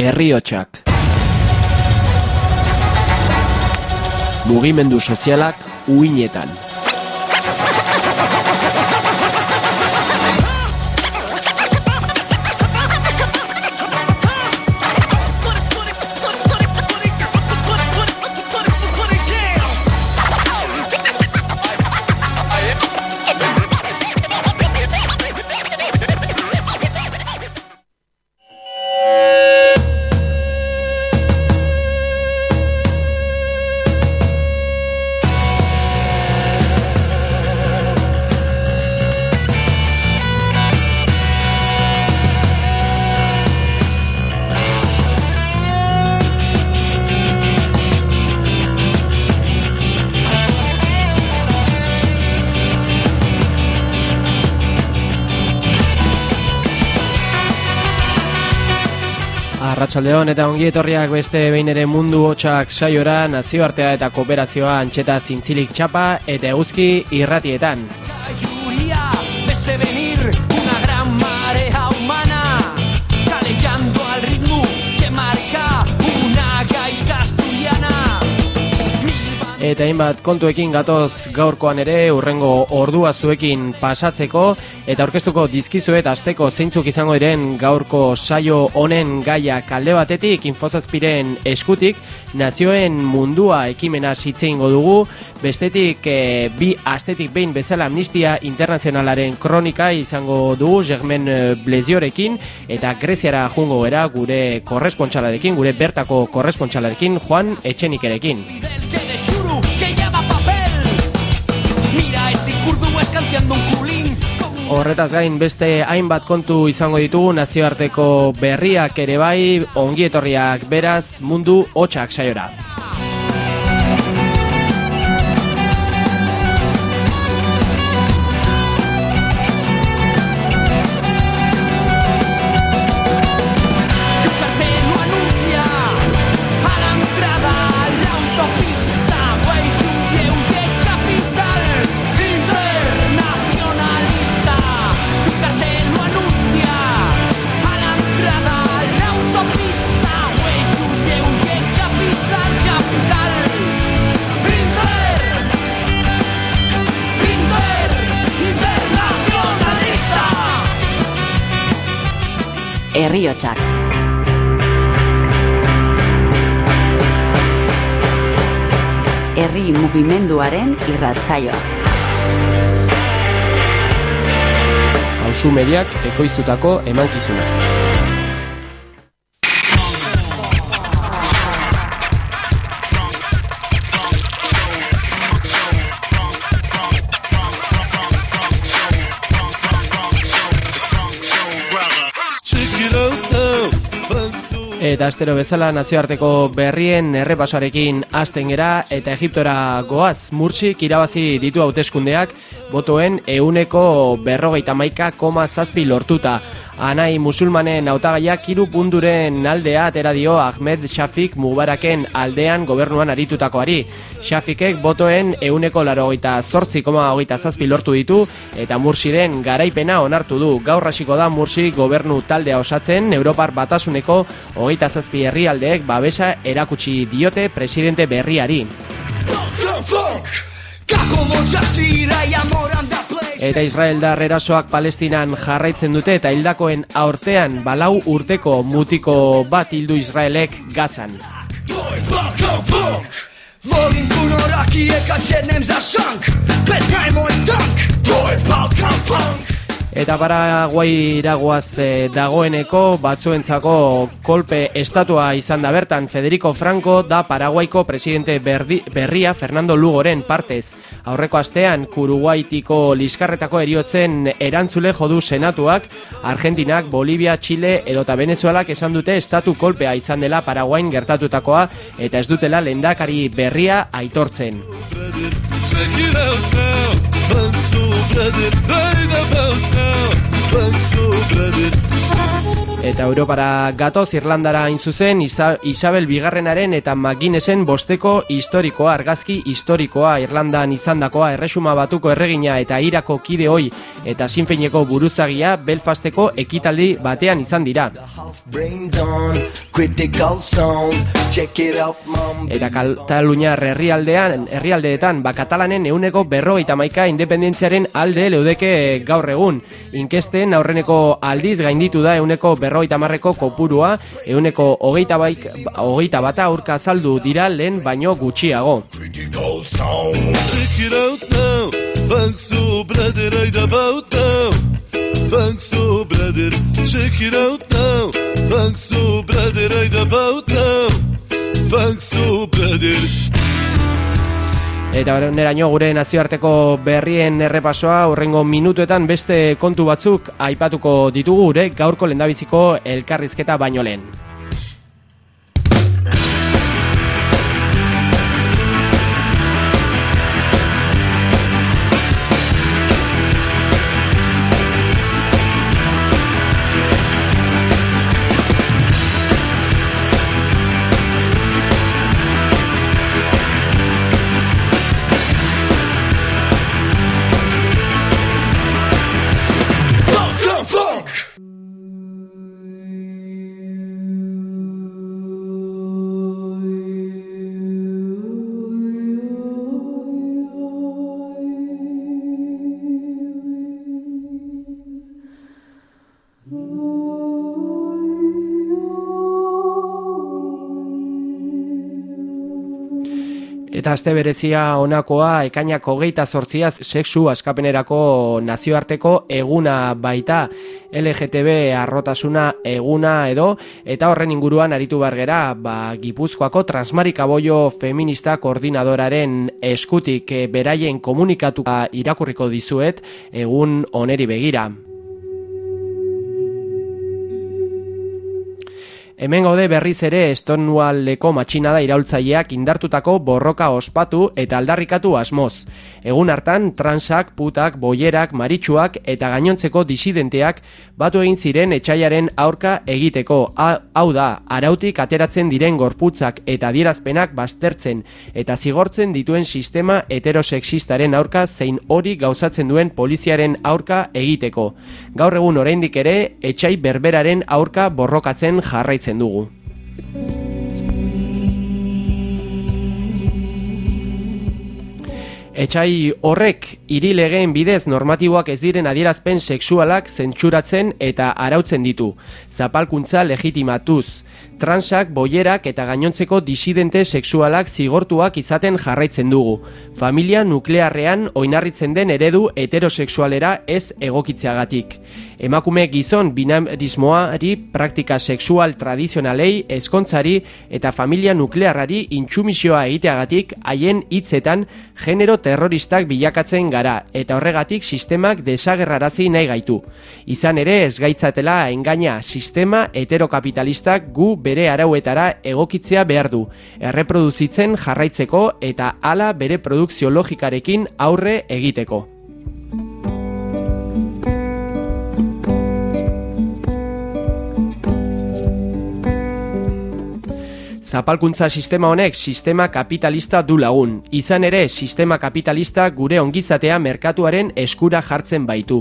Herriotsak. Mugimendu sozialak uinetan Arratsaldeon eta ongi etorriak beste behin ere mundu hotxak saiora nazioartea eta kooperazioa antxeta zintzilik txapa eta eguzki irratietan. Eta hainbat kontuekin gatoz gaurkoan ere urrengo ordua zuekin pasatzeko eta aurkeztuko dizkizuet asteko zeintzuk izango diren gaurko saio honen gaia kalde batetik infozazpiren eskutik nazioen mundua ekimena sitzeingo dugu. Bestetik e, bi astetik behin bezala amnistia internazionalaren kronika izango dugu Germen eh, Bleziorekin eta Greziara jungo era gure korrespontxalarekin gure bertako korrespontxalarekin Juan Etxenikerekin Horretaz gain beste hainbat kontu izango ditugu nazioarteko berriak ere bai ongietorriak beraz mundu hotxak saiora. Mugimenduaren irratsaioa. Ausu mediak ekoiztutako emankizuna. Eta astero bezala nazioarteko berrien errepasarekin hasten gera eta Egiptora goaz murtsik irabazi ditu hauteskundeak botoen euneko berrogeita maika koma zazpi lortuta. Anai musulmanen autagaiak hiru punduren aldea atera dio Ahmed Shafik Mubaraken aldean gobernuan aritutakoari. Shafikek botoen euneko laro hogeita zortzi koma hogeita zazpi lortu ditu eta Mursiren garaipena onartu du. Gaur hasiko da Mursi gobernu taldea osatzen Europar batasuneko hogeita zazpi herrialdeek babesa erakutsi diote presidente berriari. Eta Israel da erasoak Palestinan jarraitzen dute eta hildakoen aurtean balau urteko mutiko bat hildu Israelek gazan. Eta Paraguai iragoaz e, dagoeneko batzuentzako kolpe estatua izan da bertan Federico Franco da Paraguaiko presidente berdi, berria Fernando Lugoren partez. Aurreko astean Kuruguaitiko liskarretako eriotzen erantzule jodu senatuak Argentinak, Bolivia, Chile edota Venezuelak esan dute estatu kolpea izan dela Paraguain gertatutakoa eta ez dutela lendakari berria aitortzen. About now. Thanks so brother. Eta Europara gatoz Irlandara hain zuzen Isabel Bigarrenaren eta Maginesen bosteko historikoa, argazki historikoa Irlandan izandakoa erresuma batuko erregina eta irako kide hoi eta sinfeineko buruzagia Belfasteko ekitaldi batean izan dira. Eta Katalunia herrialdean, herrialdeetan, ba katalanen euneko berrogeita maika independentziaren alde leudeke gaur egun. Inkesten aurreneko aldiz gainditu da euneko berrogeita marreko kopurua, euneko hogeita, baik, hogeita bata aurka saldu dira lehen baino gutxiago. Eta neraino gure nazioarteko berrien errepasoa urrengo minutuetan beste kontu batzuk aipatuko ditugu gure gaurko lendabiziko elkarrizketa baino lehen. Eta azte berezia honakoa ekainak hogeita sortziaz sexu askapenerako nazioarteko eguna baita LGTB arrotasuna eguna edo eta horren inguruan aritu bargera ba, Gipuzkoako transmarika boio feminista koordinadoraren eskutik beraien komunikatuka irakurriko dizuet egun oneri begira. Hemen gaude berriz ere estonualeko matxinada iraultzaileak indartutako borroka ospatu eta aldarrikatu asmoz. Egun hartan, transak, putak, boierak, maritsuak eta gainontzeko disidenteak batu egin ziren etxaiaren aurka egiteko. hau da, arautik ateratzen diren gorputzak eta dierazpenak baztertzen eta zigortzen dituen sistema heterosexistaren aurka zein hori gauzatzen duen poliziaren aurka egiteko. Gaur egun oraindik ere, etxai berberaren aurka borrokatzen jarraitzen dugu. Etxai horrek irilegeen bidez normatiboak ez diren adierazpen sexualak zentsuratzen eta arautzen ditu. Zapalkuntza legitimatuz, transak, boierak eta gainontzeko disidente sexualak zigortuak izaten jarraitzen dugu. Familia nuklearrean oinarritzen den eredu heterosexualera ez egokitzeagatik. Emakume gizon binarismoari praktika sexual tradizionalei, eskontzari eta familia nuklearrari intsumisioa egiteagatik haien hitzetan genero terroristak bilakatzen gara eta horregatik sistemak desagerrarazi nahi gaitu. Izan ere ez gaitzatela engaina sistema heterokapitalistak gu bere arauetara egokitzea behar du, erreproduzitzen jarraitzeko eta hala bere produkzio logikarekin aurre egiteko. Zapalkuntza sistema honek sistema kapitalista du lagun. Izan ere, sistema kapitalista gure ongizatea merkatuaren eskura jartzen baitu.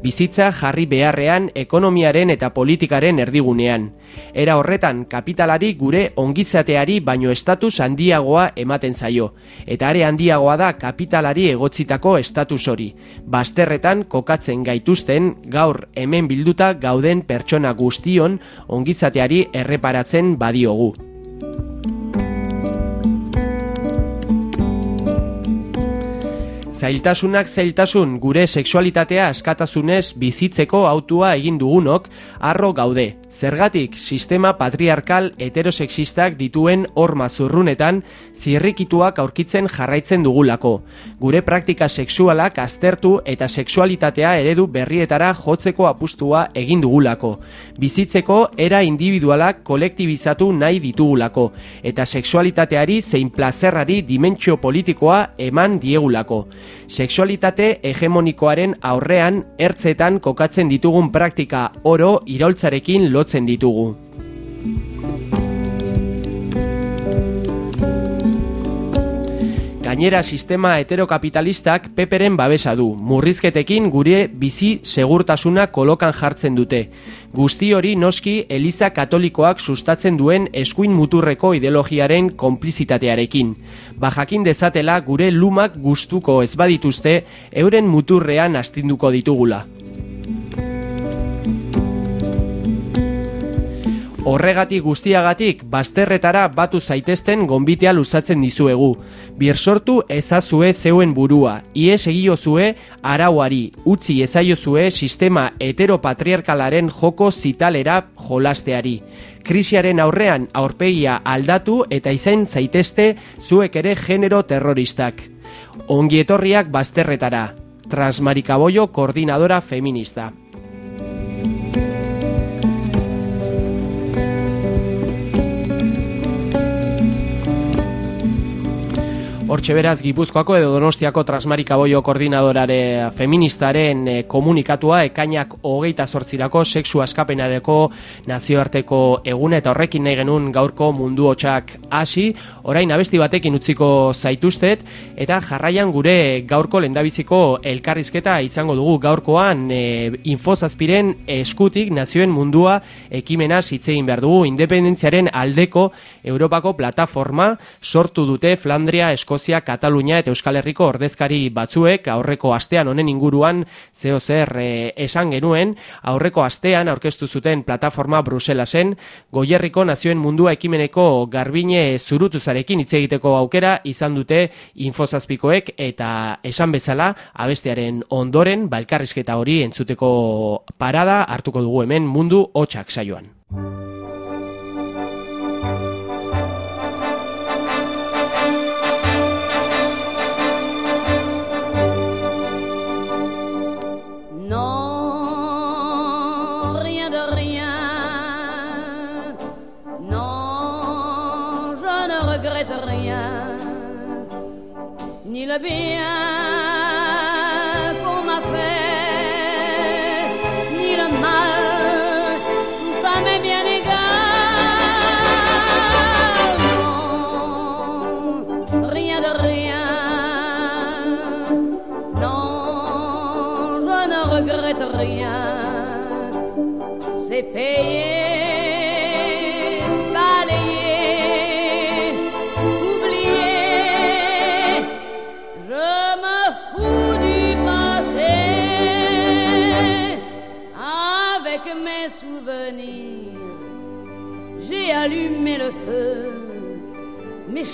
Bizitza jarri beharrean ekonomiaren eta politikaren erdigunean. Era horretan, kapitalari gure ongizateari baino estatus handiagoa ematen zaio. Eta are handiagoa da kapitalari egotzitako estatus hori. Basterretan kokatzen gaituzten gaur hemen bilduta gauden pertsona guztion ongizateari erreparatzen badiogu. Bye. Zailtasunak zailtasun gure sexualitatea askatasunez bizitzeko autua egin dugunok arro gaude. Zergatik sistema patriarkal heterosexistak dituen horma zurrunetan zirrikituak aurkitzen jarraitzen dugulako. Gure praktika sexualak aztertu eta sexualitatea eredu berrietara jotzeko apustua egin dugulako. Bizitzeko era individualak kolektibizatu nahi ditugulako eta sexualitateari zein plazerrari dimentsio politikoa eman diegulako. Sexualitate hegemonikoaren aurrean ertzetan kokatzen ditugun praktika oro iraultzarekin lotzen ditugu. Gainera sistema heterokapitalistak peperen babesa du, murrizketekin gure bizi segurtasuna kolokan jartzen dute. Guzti hori noski Eliza Katolikoak sustatzen duen eskuin muturreko ideologiaren konplizitatearekin. Bajakin dezatela gure lumak gustuko ez badituzte euren muturrean astinduko ditugula. Horregatik guztiagatik bazterretara batu zaitezten gonbitea luzatzen dizuegu. Bir sortu ezazue zeuen burua, ies egiozue arauari, utzi ezaiozue sistema heteropatriarkalaren joko zitalera jolasteari. Krisiaren aurrean aurpegia aldatu eta izain zaitezte zuek ere genero terroristak. Ongietorriak bazterretara. Transmarikaboio koordinadora feminista. Hortxe beraz, Gipuzkoako edo Donostiako Transmarika Boio koordinadorare feministaren e, komunikatua ekainak hogeita sortzirako sexu askapenareko nazioarteko egune eta horrekin nahi genuen gaurko mundu hotxak hasi, orain abesti batekin utziko zaituztet eta jarraian gure gaurko lendabiziko elkarrizketa izango dugu. Gaurkoan e, infozazpiren eskutik nazioen mundua ekimena zitzein behar dugu. Independentziaren aldeko Europako plataforma sortu dute Flandria Eskozia Eskozia, Katalunia eta Euskal Herriko ordezkari batzuek aurreko astean honen inguruan zeo zer e, esan genuen, aurreko astean aurkeztu zuten plataforma Bruselasen, Goierriko nazioen mundua ekimeneko garbine zurutuzarekin hitz egiteko aukera izan dute infozazpikoek eta esan bezala abestearen ondoren balkarrizketa hori entzuteko parada hartuko dugu hemen mundu hotxak saioan. Le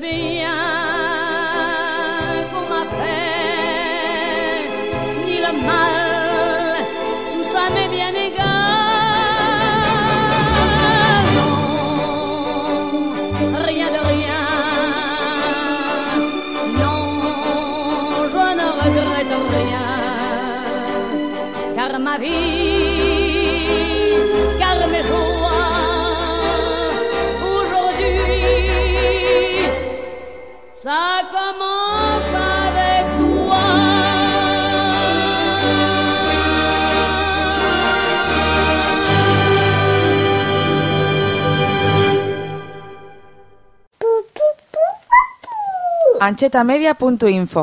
Ni Antxetamedia.info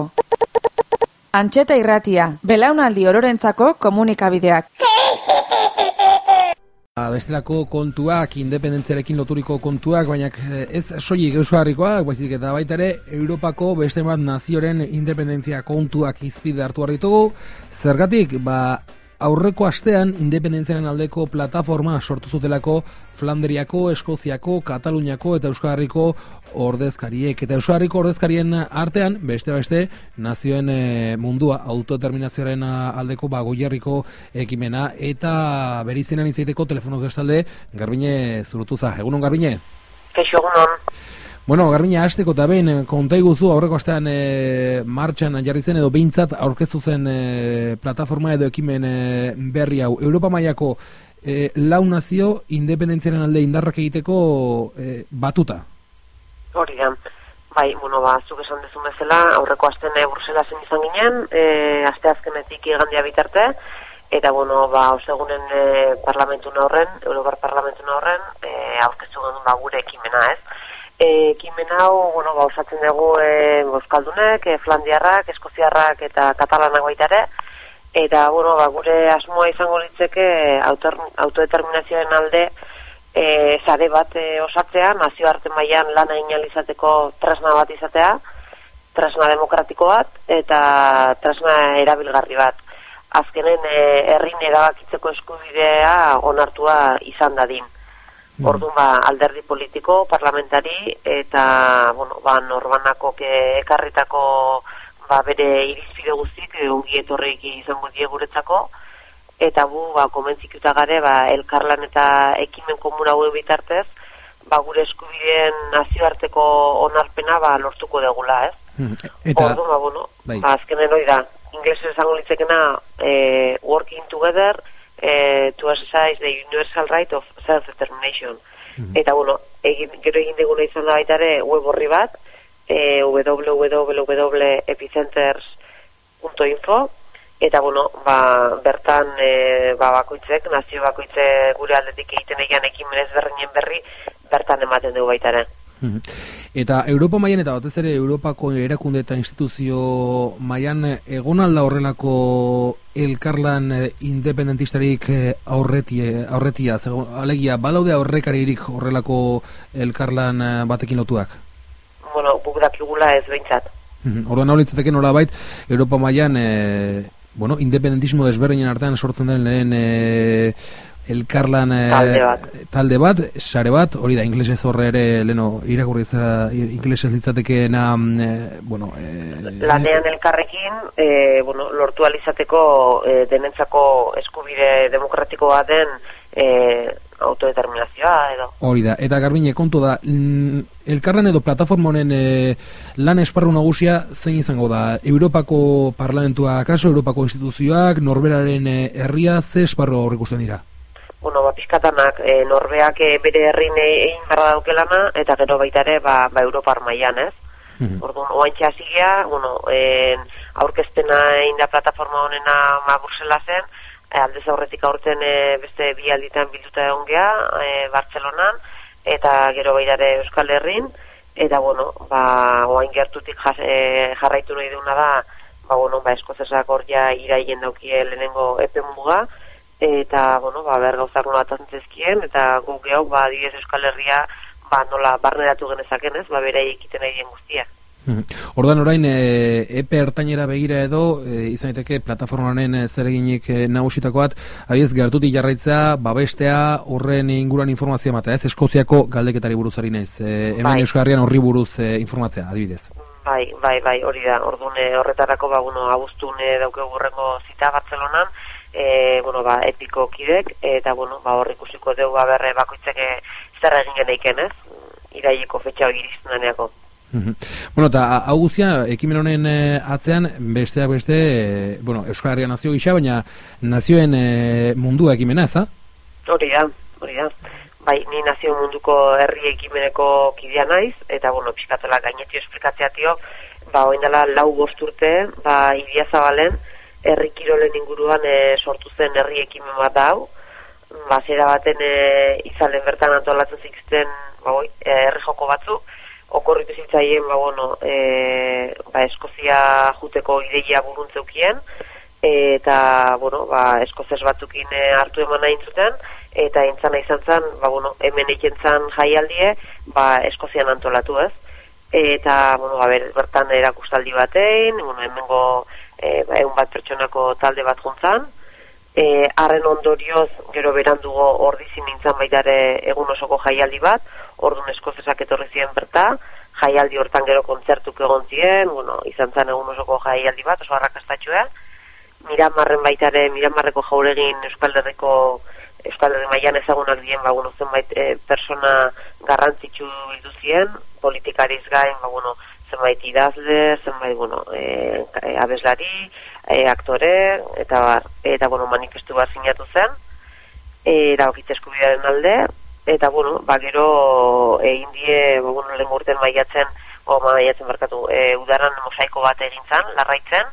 Antxeta irratia, belaunaldi ororentzako komunikabideak. bestelako kontuak, independentziarekin loturiko kontuak, baina eh, ez soilik eusuarrikoak, baizik eta baita ere, Europako beste bat nazioren independentzia kontuak izpide hartu ditugu. Zergatik, ba, aurreko astean independentziaren aldeko plataforma sortu zutelako Flandriako, Eskoziako, Kataluniako eta Euskal Herriko ordezkariek. Eta Euskal Herriko ordezkarien artean, beste beste, nazioen e, mundua autodeterminazioaren aldeko ba, goierriko ekimena eta berizenan izaiteko telefonoz bestalde, Garbine zurutuza. Egunon, Garbine? Kaixo, egunon. Bueno, Garbina, hasteko eta behin, eh, konta iguzu, aurreko astean e, martxan jarri zen edo behintzat aurkeztu zen e, plataforma edo ekimen e, berri hau. Europa mailako e, lau nazio independentziaren alde indarrak egiteko e, batuta. Hori da. Bai, bueno, ba, zuk esan dezun bezala, aurreko astean e, Bruselasen izan ginen, e, aste azkenetik igandia bitarte, eta bueno, ba, osegunen e, parlamentu horren, Europar parlamentu horren, e, aurkeztu genuen ba, gure ekimena, ez? ekimen hau, bueno, ba, osatzen dugu e, Boskaldunek, e, Flandiarrak, Eskoziarrak eta Katalanak baita ere, eta, bueno, ba, gure asmoa izango litzeke autodeterminazioaren alde e, zare bat e, osatzea, nazio arte mailan lana inalizateko tresna bat izatea, tresna demokratiko bat, eta tresna erabilgarri bat. Azkenen, e, errin erabakitzeko eskubidea onartua izan dadin. Mm. Orduan ba, alderdi politiko, parlamentari eta bueno, ba, norbanako ekarritako ba, bere irizpide guztik ongi etorreik izango die guretzako eta bu ba komentzikuta gare ba elkarlan eta ekimen komun hau bitartez ba gure eskubideen nazioarteko onarpena ba lortuko degula, ez? Mm. Eta Orduan ba bueno, bai. ba azkenen hori da. Inglesez izango litzekena eh working together eh, to exercise the universal right of self-determination. Mm Eta, bueno, egin, gero egin diguna izan da baita ere web horri bat, eh, www.epicenters.info, eta, bueno, ba, bertan eh, ba, bakoitzek, nazio bakoitzek gure aldetik egiten egian ekimen ezberdinen berri, bertan ematen dugu baita ere. Eta Europa mailan eta batez ere Europako erakunde eta instituzio mailan egon alda horrelako elkarlan eh, independentistarik eh, aurretia, aurretia alegia, badaude aurrekaririk horrelako elkarlan batekin lotuak? Bueno, guk dakigula ez behintzat. Orduan hau litzateke nola bait, Europa mailan e, bueno, independentismo desberdinen artean sortzen den lehen e, elkarlan eh, talde bat. talde bat, sare bat, hori da inglesez horre ere leno irakurri za inglesez litzateke na mm, eh, bueno, eh, lanean elkarrekin, eh, bueno, lortu alizateko eh, denentzako eskubide demokratiko baten eh, autodeterminazioa edo. Hori da, eta garbine kontu da, mm, elkarren edo plataforma honen e, lan esparru nagusia zein izango da? Europako parlamentua kaso, Europako instituzioak, norberaren herria, ze esparru aurrikusten dira? bueno, ba, pizkatanak e, norbeak e, bere herrin egin barra daukelana, eta gero baita ere, ba, ba Europar mailan ez? Mm -hmm. Orduan, oaintxe hasi bueno, en, aurkezpena egin da plataforma honena ma Bruxela zen, e, aldez aurretik aurten e, beste bi alditan bilduta egon geha, e, Bartzelonan, eta gero baita ere Euskal Herrin, eta bueno, ba, oain gertutik jas, e, jarraitu nahi duna da, ba, bueno, ba, eskozesak hor ja iraien daukie lehenengo epe muga, eta, bueno, ba, ber gauzak nola eta guk gehu, ba, adibidez Euskal Herria, ba, nola barneratu genezaken, ez, ba, bere egiten egin guztia. Mhm. Ordan orain e, epe ertainera begira edo e, izan daiteke plataformaren e, zereginik e, nagusitako bat abiez gertuti jarraitza babestea horren inguruan informazioa ematea ez Eskoziako galdeketari buruz ari naiz e, hemen bai. Euskarrian horri buruz e, informatzea adibidez Bai, bai, bai, hori da. Ordune horretarako ba bueno, abuztune dauke gurrengo zita Bartzelonan e, bueno, ba, epiko kidek, eta, bueno, ba, hor ikusiko dugu berre bakoitzeke zer egin geneiken, ez? Iraieko fetxa hori deneako. Bueno, eta hau guztia, ekimen honen e, atzean, besteak beste, e, bueno, Euskal Herria nazio gisa, baina nazioen e, mundua ekimena, ez da? Hori da, hori da. Bai, ni nazio munduko herri ekimeneko kidea naiz, eta, bueno, pixkatela gainetio esplikatzea tio, ba, oindela lau gozturte, ba, idia zabalen, herri kirolen inguruan e, sortu zen herri ekimen bat hau. Basera baten e, izalen bertan antolatzen zikzten ba, oi, e, herri joko batzu. Okorritu zitzaien, ba, bueno, e, ba, Eskozia juteko ideia buruntzeukien, eta, bueno, ba, eskozes batzukin e, hartu eman nahi zuten, eta intzana izan zen, ba, bueno, hemen eiken jaialdie, ba, Eskozian antolatu ez. Eta, bueno, ba, bertan erakustaldi batein, bueno, hemengo e, ba, egun bat pertsonako talde bat juntzan, E, arren ondorioz, gero berandugo ordizin nintzen baita ere egun osoko jaialdi bat, ordun eskozezak etorri ziren berta, jaialdi hortan gero kontzertuk egon ziren, bueno, izan zen egun osoko jaialdi bat, oso harrakastatxoa, Miramarren baita ere, Miramarreko jauregin Euskal Herriko Euskal Herri mailan ezagunak dien, ba, bueno, zenbait e, persona garrantzitsu bildu ziren, politikariz gain, ba, bueno, zenbait idazle, zenbait, bueno, e, abeslari, e, aktore, eta bar, eta, bueno, manifestu bat sinatu zen, e, erabakitze eskubidearen alde, eta, bueno, ba, gero, egin die, ba, bueno, lehen urten maiatzen, o, maiatzen barkatu, e, udaran mosaiko bat egin zen, larraitzen,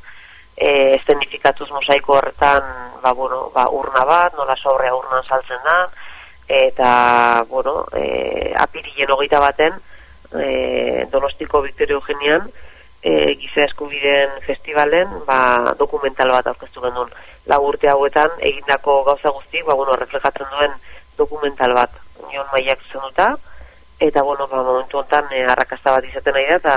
e, estenifikatuz mosaiko horretan, ba, bueno, ba, urna bat, nola sobrea urnan saltzen da, eta, bueno, e, apirilien hogeita baten, e, Donostiko Victoria Eugenian e, giza eskubideen festivalen ba, dokumental bat aurkeztu genuen lagurte hauetan egindako gauza guztik ba, bueno, reflejatzen duen dokumental bat nion maiak duta eta bueno, ba, momentu honetan e, arrakasta bat izaten nahi da eta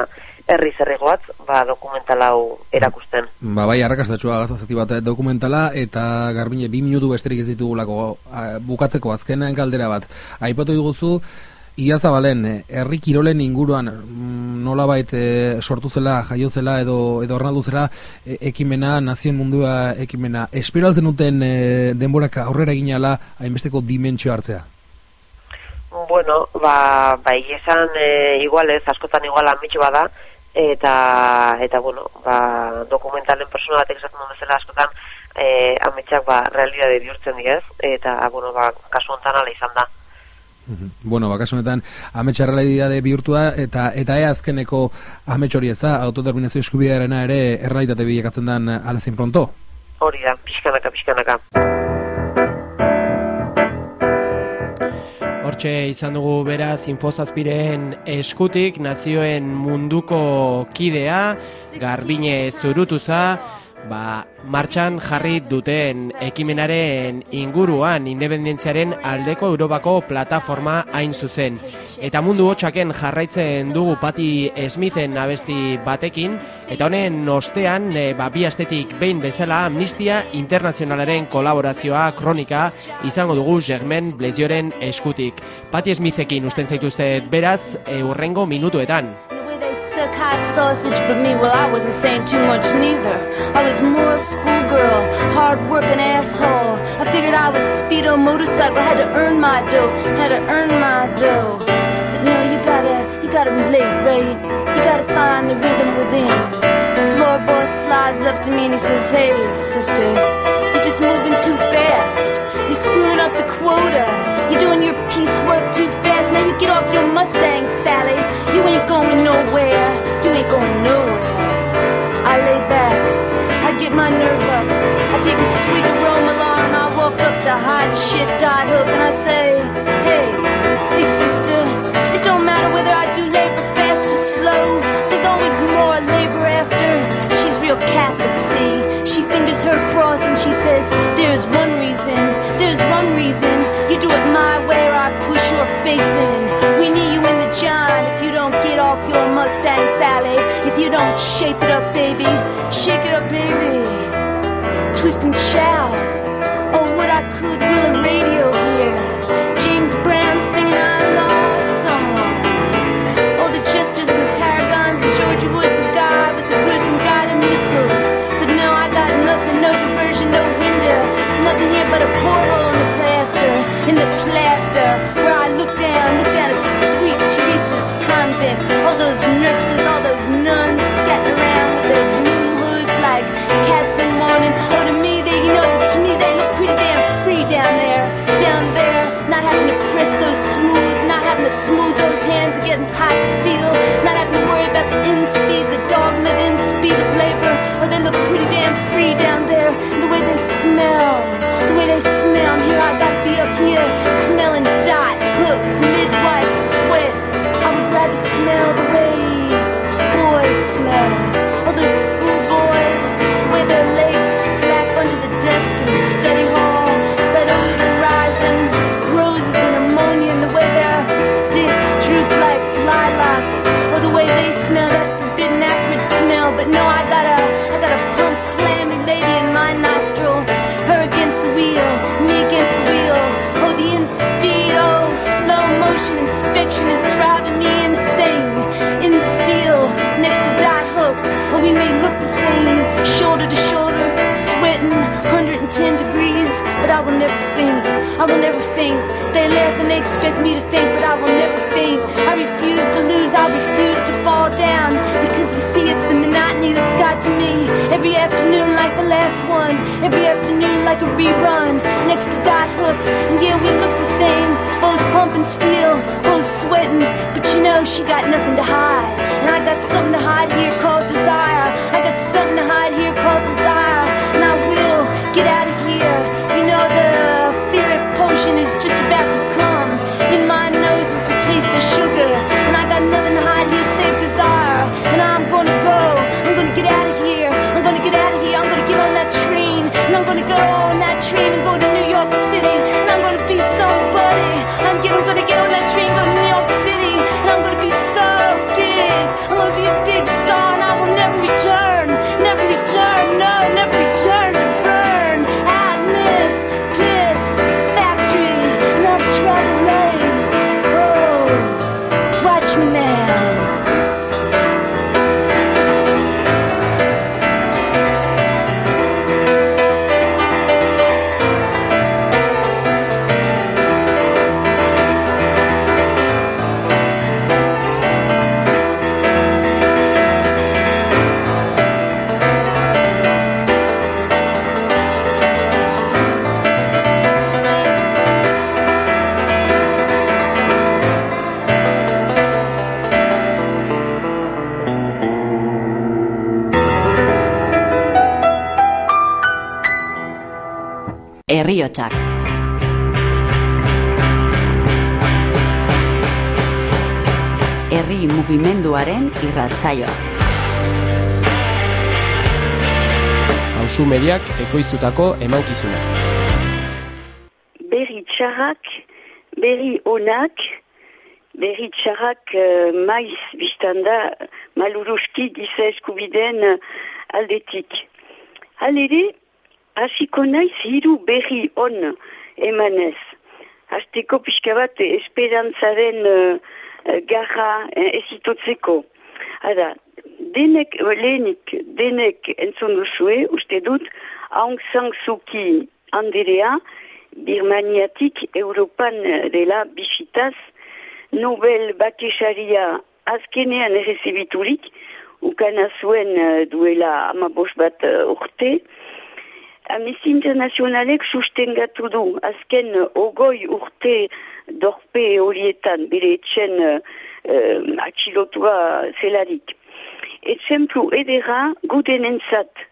herri zerrigoat ba, dokumental hau erakusten. Ba, bai, arrakastatxua gazazati bat eh, dokumentala eta garbine bi minutu besterik ez ditugulako bukatzeko azkenen galdera bat. Aipatu diguzu, Ia zabalen, eh, herri kirolen inguruan mm, nola bait eh, sortu zela, jaio zela edo, edo ornaldu zela e, ekimena, nazien mundua ekimena. Espero altzen duten e, denborak aurrera ginala hainbesteko dimentsio hartzea? Bueno, ba, ba esan e, igual ez, askotan igual amitxo bada, eta, eta bueno, ba, dokumentalen persona batek esaten duen bezala askotan e, amitxak ba, realidade bihurtzen diez, eta, bueno, ba, kasu honetan ala izan da. Bueno, bakasun honetan de bihurtua eta eta ea azkeneko amets hori ez da, autodeterminazio eskubidearena ere errealitate bilakatzen den alazin pronto? Hori da, pixkanaka, pixkanaka. Hortxe izan dugu beraz infozazpiren eskutik nazioen munduko kidea, garbine zurutuza, ba, martxan jarri duten ekimenaren inguruan independentziaren aldeko Europako plataforma hain zuzen. Eta mundu hotxaken jarraitzen dugu pati Smithen abesti batekin, eta honen ostean, e, ba, bi astetik behin bezala amnistia internazionalaren kolaborazioa kronika izango dugu Germen Blezioren eskutik. Pati Smithekin usten zaituzte beraz, e, urrengo minutuetan. Suck hot sausage, but me, well, I wasn't saying too much neither. I was more a schoolgirl, hard working asshole. I figured I was speedo motorcycle, had to earn my dough, had to earn my dough. But no, you gotta, you gotta relate, right? You gotta find the rhythm within. The Floor boy slides up to me and he says, Hey, sister, you're just moving too fast. You're screwing up the quota. You're doing your piecework. You get off your Mustang, Sally. You ain't going nowhere. You ain't going nowhere. I lay back. I get my nerve up. I take a sweet aroma and I walk up to hot shit dot hook and I say, Hey, hey sister, it don't matter whether I do labor fast or slow. There's always more labor after. She's real Catholic, see. She fingers her cross and she says, There's one reason, there's one reason. You do it my way or I push your face in. Shape it up, baby, shake it up, baby. Twist and shout. Oh, what I could will a radio hear. James Brown singing I lost someone. Oh, the Chesters and the Paragons and Georgia Woods, the guy with the goods and guided missiles. But no, I got nothing, no diversion, no window. Nothing here but a porthole in the plaster, in the plaster. Where I look down, look down All those nurses, all those nuns scattered around with their blue hoods like cats in mourning. Oh, to me, they, you know, to me, they look pretty damn free down there, down there. Not having to press those smooth, not having to smooth those hands against hot steel, not having to worry about the in speed, the dogma, the in speed of labor. Oh, they look pretty damn free down there. The way they smell, the way they smell. Here I gotta be up here smelling dot, hooks, midwife, sweat. Rather smell the way boys smell. Oh, those schoolboys, the way their legs flap under the desk in study hall. That odor rising, roses and ammonia, and the way their dicks droop like lilacs. Or the way they smell that forbidden acrid smell. But no, inspection is driving me insane. In steel, next to dot hook, oh, we may look the same, shoulder to shoulder, sweating 110 degrees, but I will never faint. I will never faint. They laugh and they expect me to faint, but I will never faint. I refuse to lose, I refuse to fall down, because you see, it's the monotony that's got to me. Every afternoon, like the last one, every afternoon, like a rerun, next to dot hook, and yeah, we look the pumping steel, both sweating, but you know, she got nothing to hide, and I got something to hide here called desire. I got something to hide here called desire, and I will get out of here. You know, the ferret potion is just about to come. In my nose is the taste of sugar, and I got nothing to hide here save Herri mugimenduaren irratsaioa. Hauzu mediak ekoiztutako emankizuna. berri txarrak, berri onak, berri txarrak uh, maiz biztanda maluruski giza eskubideen uh, aldetik. Halere, hasiko naiz hiru berri on emanez. Hasteko pixka bat esperantzaren uh, garra uh, ezitotzeko. Hada, denek, lehenik, denek entzun duzue, uste dut, Aung San Suu Kyi anderea, Birmaniatik Europan dela bisitaz, Nobel bakesaria azkenean errezibiturik, ukana zuen duela amabos bat urte, Amnesty Internationalek sustengatu du azken uh, ogoi urte dorpe horietan bere etxen uh, uh, atxilotua zelarik. Etxemplu edera gudenentzat.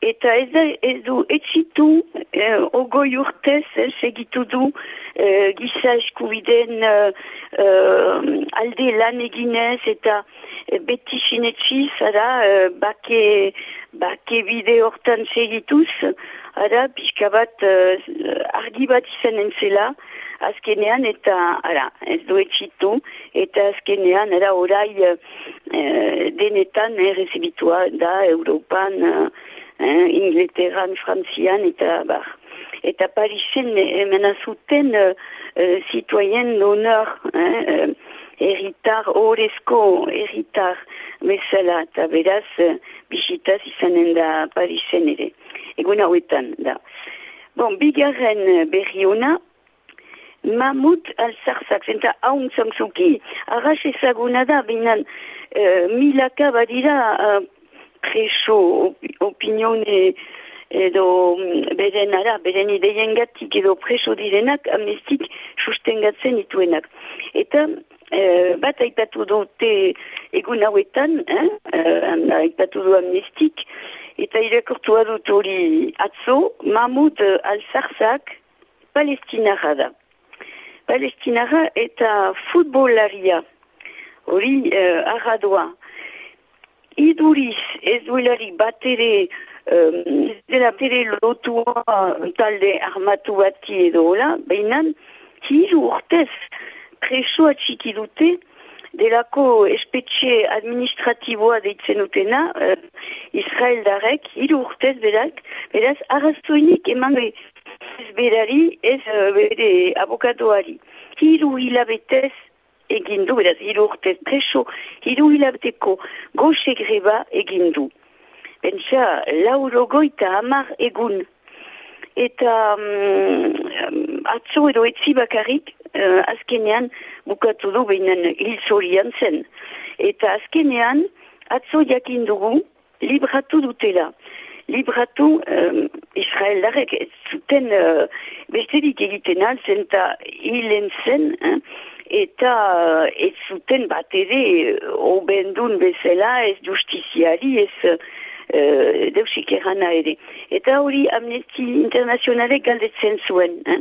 Eta ez, ez du etxitu eh, ogoi urtez eh, segitu du eh, giza eskubiden eh, eh, alde lan eginez eta beti sinetxiz ara eh, bake, bake bide hortan segituz. Ara pixka bat eh, argi bat izanen zela azkenean eta ara, ez du etxitu eta azkenean ara orai eh, denetan eh, da Europan eh, Inglaterran, Frantzian eta bar. Eta Parisen emena zuten uh, uh, citoyen d'honneur, eh, uh, erritar, horrezko erritar bezala, eta beraz uh, bisitaz izanen da Parisen ere. Egun hauetan, da. Bon, bigarren uh, berri ona, Mahmoud al-Sarzak, zenta haun zangzuki, arras ezaguna da, binan uh, milaka badira uh, preso op opinione edo mm, beren ara, beren ideien edo preso direnak amnestik sustengatzen dituenak. Eta eh, bat aipatu dute egun hauetan, eh, eh, aipatu du amnestik, eta irakortua dut hori atzo, Mahmoud al-Sarzak palestinara da. Palestinara eta futbolaria, hori eh, arradoa, iduriz ez duelarik bat ere um, dela bere lotua talde armatu bati edo hola, behinan hiru urtez presoa txiki dute delako espetxe administratiboa deitzen dutena uh, Israel darek, hiru urtez berak, beraz arrazoinik eman ez berari, ez uh, bere abokatuari. Hiru hilabetez egin du, beraz, hiru urte preso, hiru hilabeteko goxe greba egin du. Bentsa, lauro goita hamar egun. Eta um, atzo edo etzi bakarrik, uh, azkenean bukatu du behinan hil zorian zen. Eta azkenean, atzo jakin dugu, libratu dutela. Libratu um, Israeldarek ez zuten uh, besterik egiten alzen eta hilen zen, eta uh, ez zuten bat ere uh, obendun bezala ez justiziari ez uh, deusik erana ere. Eta hori amnesti internazionalek galdetzen zuen. Eh?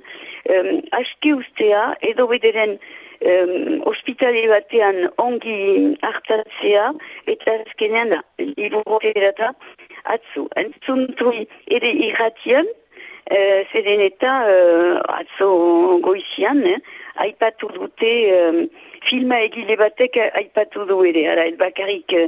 Um, aske ustea edo bederen um, ospitali batean ongi hartatzea eta azkenean liburrokerata atzu. Entzuntu ere irratian, uh, zeren eta uh, atzo goizian, eh, aipatu dute um, filma egile batek aipatu du ere, ara, elbakarik uh,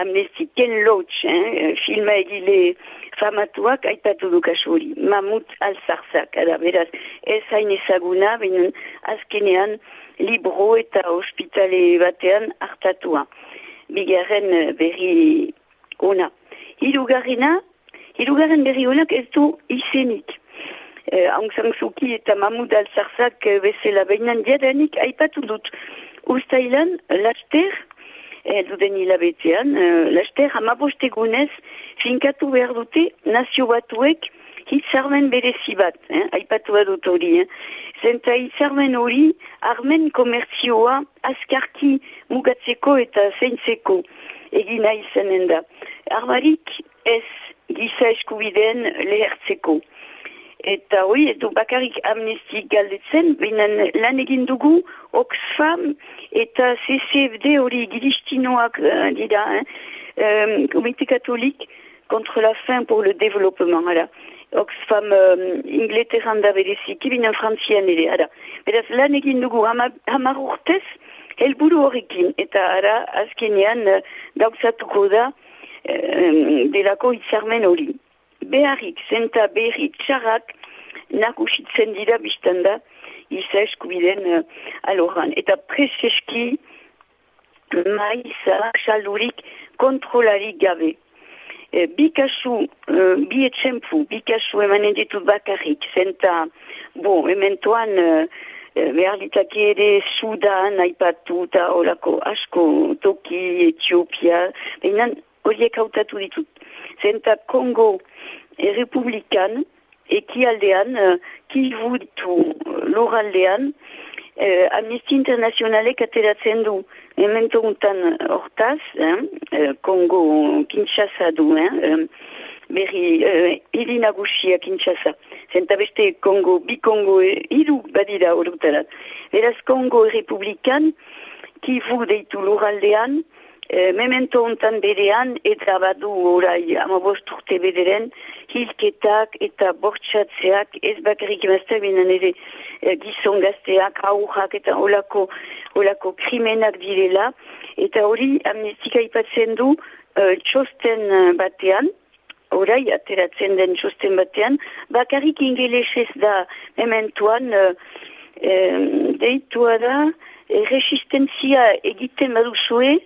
amnesti Ken Loach, eh, filma egile famatuak aipatu du kasu hori, mamut alzarzak, ara, beraz, ez hain ezaguna, binen azkenean libro eta ospitale batean hartatua. Bigarren berri ona. Hirugarrena, hirugarren berri onak ez du izenik. Eh, Aung San Suu Kyi eta Mahmoud Al-Sarzak eh, bezala behinan diadanik aipatu dut. Uztailan, laster, eh, duden hilabetean, eh, laster amabostegunez finkatu behar dute nazio batuek hitzarmen berezi bat, eh, aipatu dut hori. Eh. Zenta hitzarmen hori, armen komertzioa askarki mugatzeko eta zeintzeko egina izanen da. Armarik ez giza eskubideen lehertzeko. Eta hori, ez du bakarrik amnestik galdetzen, binen lan egin dugu Oxfam eta CCFD hori gilistinoak uh, dira, eh? um, Komite Katolik contre la fin pour le développement, hala. Oxfam um, Ingleterran da bereziki, binen frantzian ere, hala. Beraz, lan egin dugu hamar urtez, helburu horrekin, eta ara, azkenean, uh, gauzatuko da, um, delako itzarmen hori beharrik, zenta berri txarrak nagusitzen dira biztanda iza eskubiden uh, aloran. Eta prezeski maiza xalurik kontrolarik gabe. E, bi kasu, uh, bi etxempu, bi kasu emanen ditut bakarrik, zenta, bo, ementoan uh, behar ditake ere Sudan, aipatu eta olako asko toki, Etiopia, behinan horiek hautatu ditut. Zenta Kongo, republikan, ekialdean, uh, kivu ditu loraldean, uh, Amnesty Internationalek ateratzen du emento untan hortaz, eh, Kongo Kinshasa du, eh, berri uh, hili nagusia Kinshasa. Zenta beste Kongo, bi Kongo, hiru badira horretarat. Beraz Kongo republikan, kivu deitu loraldean, E, memento ontan berean eta badu orai amabost urte bederen hilketak eta bortxatzeak ez bakarik emazte binen ere e, gizon gazteak, aurrak eta olako, olako krimenak direla. Eta hori amnestika ipatzen du e, txosten batean orai ateratzen den txosten batean. Bakarik ingelesez da mementoan e, e, deitua da e, resistentzia egiten baduzue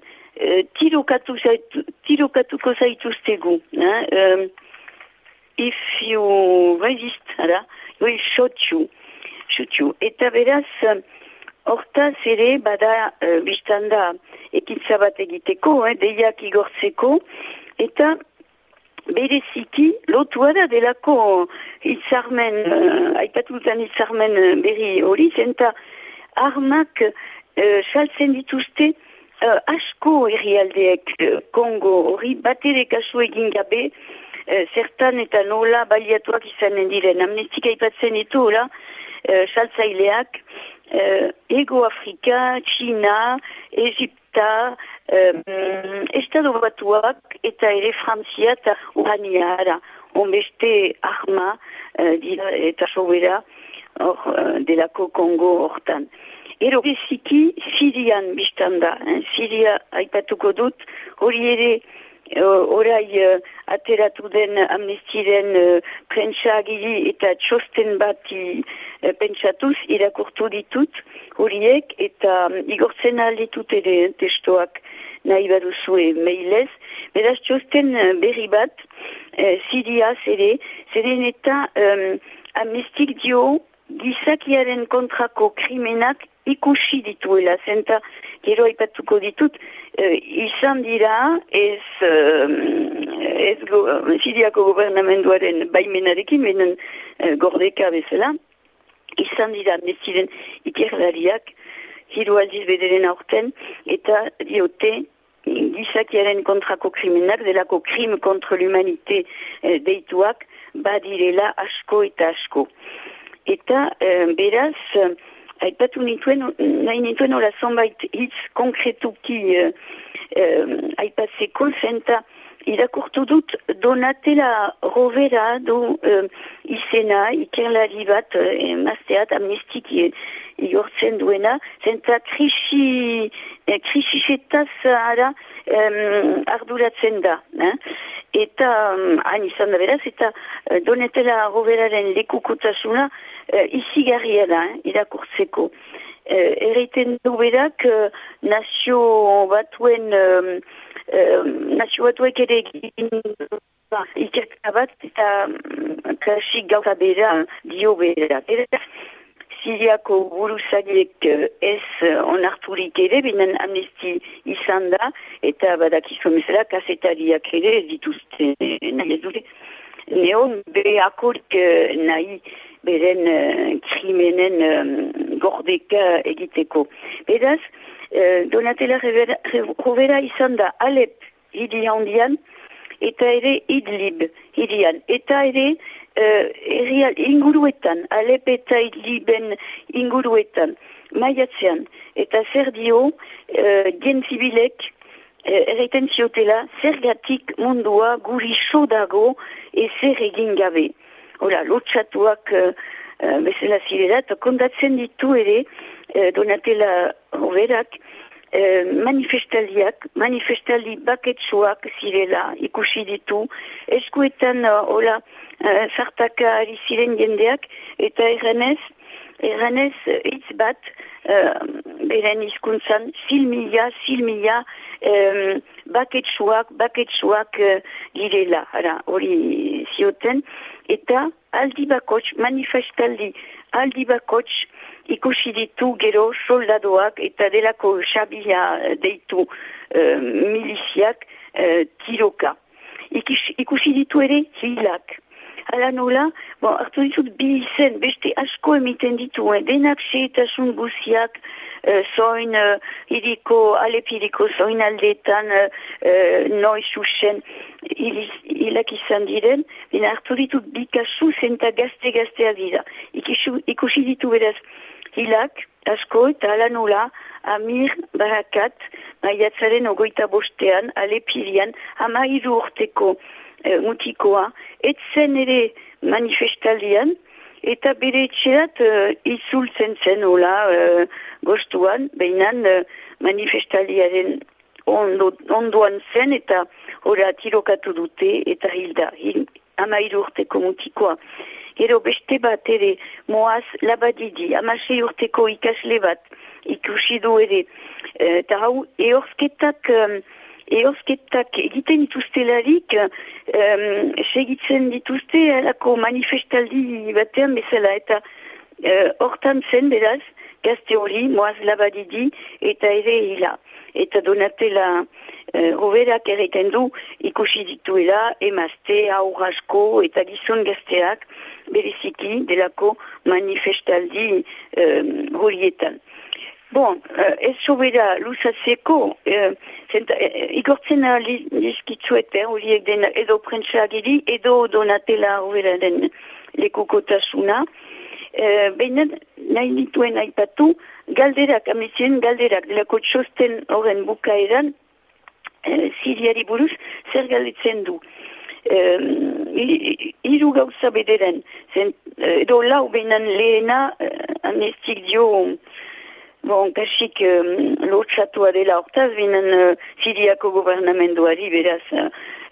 Eh, tirokatu zaitu, tirokatuko zaituztegu. Um, if you resist, ara, we shot you. Shoot you. Eta beraz, hortaz ere, bada, uh, biztanda, ekintza bat egiteko, eh, deiak igortzeko, eta bereziki, lotua da delako hitzarmen, uh, aipatutan hitzarmen berri hori, zenta armak uh, saltzen dituzte, uh, asko herrialdeek uh, Kongo hori bat ere kasu egin gabe uh, zertan eta nola baliatuak izanen diren. Amnestika ipatzen ditu, hola, uh, saltzaileak, uh, Ego Afrika, China, Egipta, um, Estado batuak eta ere Frantzia eta Urania, ara, onbeste arma uh, dira, eta sobera, or, uh, delako Kongo hortan. Ero beziki Sirian biztan da. Eh? Siria aipatuko dut, hori ere orai uh, ateratu den amnestiren uh, prentsagiri eta txosten bati uh, pentsatuz irakurtu ditut horiek eta um, igortzen alditut ere testoak nahi baduzue mailez. Beraz txosten berri bat, uh, zidiaz ere, zeren eta um, amnestik dio gizakiaren kontrako krimenak ikusi dituela, zenta gero aipatuko ditut, uh, izan dira ez, uh, ez go, Siriako gobernamenduaren baimenarekin, benen uh, gordeka bezala, izan dira neziren ikerlariak, hiru aldiz bederen aurten, eta diote gizakiaren kontrako krimenak, delako krim kontra l'humanite uh, deituak, badirela asko eta asko. Eta uh, beraz, aipatu nituen, nahi nituen hola zonbait hitz konkretuki uh, uh, aipatzeko zenta irakurtu dut Donatela Rovera du uh, izena ikerlari bat uh, emazteat amnestiki igortzen duena zenta krisi eh, krisisetaz ara um, arduratzen da eh? eta um, hain izan da beraz eta Donatela Roveraren lekukotasuna uh, izigarria da, eh, irakurtzeko. Uh, erreiten du berak, uh, nazio batuen, um, uh, nazio batuek ere egin uh, ikerka bat, eta um, klasik gauza bera, dio bera. Siriako buruzagiek ez onarturik ere, binen amnesti izan da, eta badakizu mesela kasetariak ere dituzte nahi ez dute. Neon behakorik nahi beren uh, krimenen um, gordeka egiteko. Beraz, uh, Donatella Rovera izan da Alep hidi handian, eta ere Idlib hidian, eta ere uh, inguruetan, Alep eta Idliben inguruetan, maiatzean, eta zer dio gen zibilek erreiten ziotela zergatik mundua guri sodago ezer egin gabe. Hola, lotxatuak uh, uh, bezala zirela, eta kondatzen ditu ere, uh, donatela hoberak, uh, manifestaldiak, manifestaldi baketsuak zirela ikusi ditu, eskuetan, uh, hola, uh, zartaka ari ziren jendeak, eta erranez, erranez hitz bat, uh, beren izkuntzan, zilmila, zilmila, um, baketsuak, baketsuak uh, girela, hori zioten, eta aldi bakots, manifestaldi aldi bakots ikusi ditu gero soldadoak eta delako xabila deitu uh, miliziak uh, tiroka. Ikis, ikusi ditu ere hilak. Hala nola, bon, hartu ditut bi izen, beste asko emiten ditu, eh? denak seetasun guziak, uh, zoin uh, iriko, alepiriko zoin aldetan, uh, uh, noi susen, hilak izan diren, bina hartu ditut bi kasu zenta gazte-gaztea dira. ikusi ditu beraz hilak, asko eta hala nola, Amir Barakat, maiatzaren ogoita bostean, alepirian, ama urteko, e, mutikoa, etzen ere manifestaldian, eta bere etxerat uh, izultzen zen hola uh, gostuan, behinan uh, manifestaldiaren ondo, ondoan zen eta ora tirokatu dute eta hilda, hil, amairu urteko mutikoa. Gero beste bat ere, moaz labadidi, amasei urteko ikasle bat, ikusi du ere, eta hau eorzketak eosketak egiten dituztelarik um, segitzen dituzte alako manifestaldi batean bezala eta uh, hortan zen beraz gazte hori moaz labadidi eta ere hila eta donatela uh, roberak erreten du ikusi dituela emazte aurrasko eta gizon gazteak bereziki delako manifestaldi um, horietan. Bon, uh, ez sobera luzatzeko, uh, zenta, uh, igortzen lizkitzueten, horiek den edo prentsagiri, edo donatela horrela den lekukotasuna. Uh, Baina nahi nituen aipatu, galderak, amizien galderak, delako txosten horren bukaeran, uh, ziriari buruz, zer galditzen du. Um, iru gauza bederen, zen, edo lau behinan lehena, uh, amnestik dio, Bon, kasik um, lotxatua dela hortaz, binen uh, Siriako gobernamenduari beraz uh,